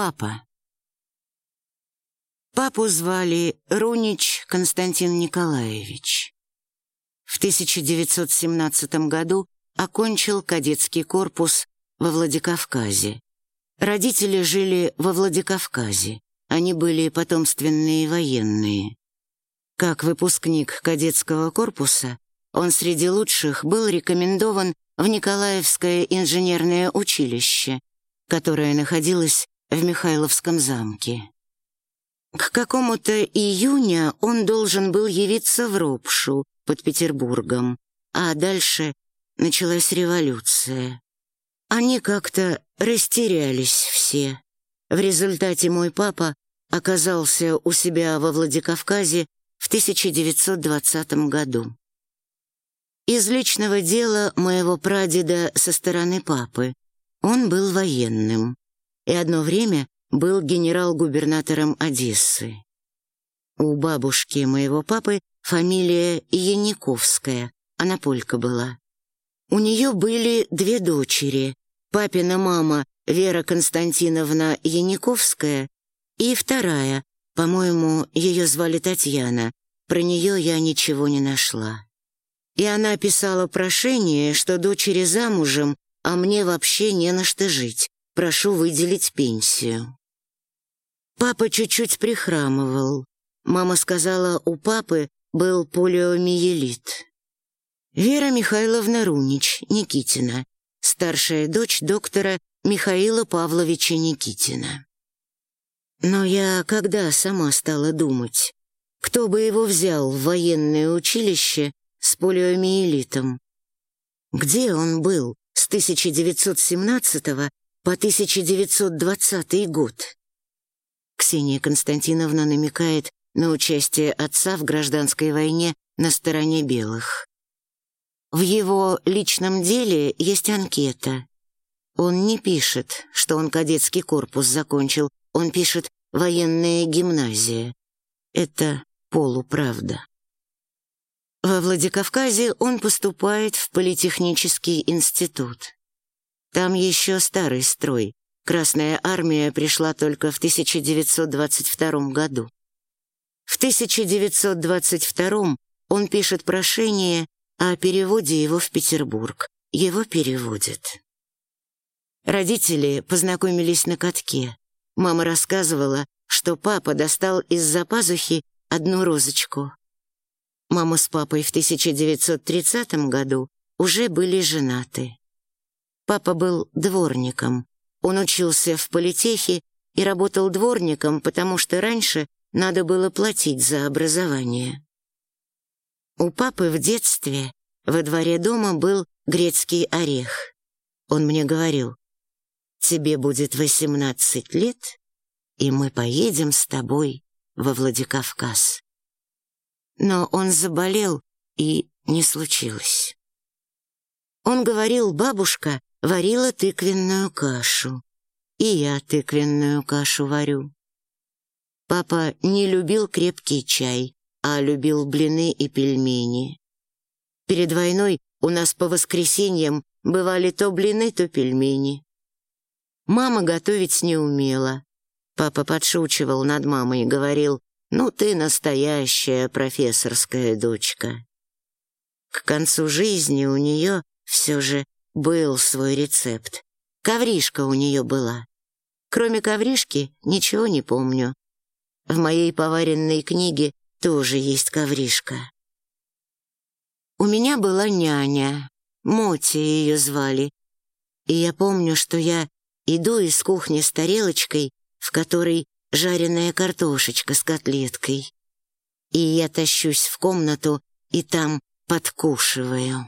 Папа. Папу звали Рунич Константин Николаевич. В 1917 году окончил кадетский корпус во Владикавказе. Родители жили во Владикавказе. Они были потомственные военные. Как выпускник кадетского корпуса, он среди лучших был рекомендован в Николаевское инженерное училище, которое находилось в Михайловском замке. К какому-то июня он должен был явиться в Ропшу под Петербургом, а дальше началась революция. Они как-то растерялись все. В результате мой папа оказался у себя во Владикавказе в 1920 году. Из личного дела моего прадеда со стороны папы он был военным и одно время был генерал-губернатором Одессы. У бабушки моего папы фамилия Яниковская, она полька была. У нее были две дочери, папина мама Вера Константиновна Яниковская и вторая, по-моему, ее звали Татьяна, про нее я ничего не нашла. И она писала прошение, что дочери замужем, а мне вообще не на что жить, прошу выделить пенсию. Папа чуть-чуть прихрамывал. Мама сказала, у папы был полиомиелит. Вера Михайловна Рунич, Никитина, старшая дочь доктора Михаила Павловича Никитина. Но я когда сама стала думать, кто бы его взял в военное училище с полиомиелитом? Где он был с 1917 по 1920 год? Ксения Константиновна намекает на участие отца в гражданской войне на стороне белых. В его личном деле есть анкета. Он не пишет, что он кадетский корпус закончил, он пишет «военная гимназия». Это полуправда. Во Владикавказе он поступает в политехнический институт. Там еще старый строй. Красная армия пришла только в 1922 году. В 1922 он пишет прошение о переводе его в Петербург. Его переводят. Родители познакомились на катке. Мама рассказывала, что папа достал из-за пазухи одну розочку. Мама с папой в 1930 году уже были женаты. Папа был дворником. Он учился в политехе и работал дворником, потому что раньше надо было платить за образование. У папы в детстве во дворе дома был грецкий орех. Он мне говорил, «Тебе будет 18 лет, и мы поедем с тобой во Владикавказ». Но он заболел, и не случилось. Он говорил, бабушка варила тыквенную кашу, и я тыквенную кашу варю. Папа не любил крепкий чай, а любил блины и пельмени. Перед войной у нас по воскресеньям бывали то блины, то пельмени. Мама готовить не умела. Папа подшучивал над мамой и говорил, «Ну ты настоящая профессорская дочка». К концу жизни у нее все же был свой рецепт. Ковришка у нее была. Кроме ковришки ничего не помню. В моей поваренной книге тоже есть ковришка. У меня была няня, Моти ее звали, и я помню, что я иду из кухни с тарелочкой, в которой жареная картошечка с котлеткой. И я тащусь в комнату и там подкушиваю.